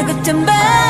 맑았던 밤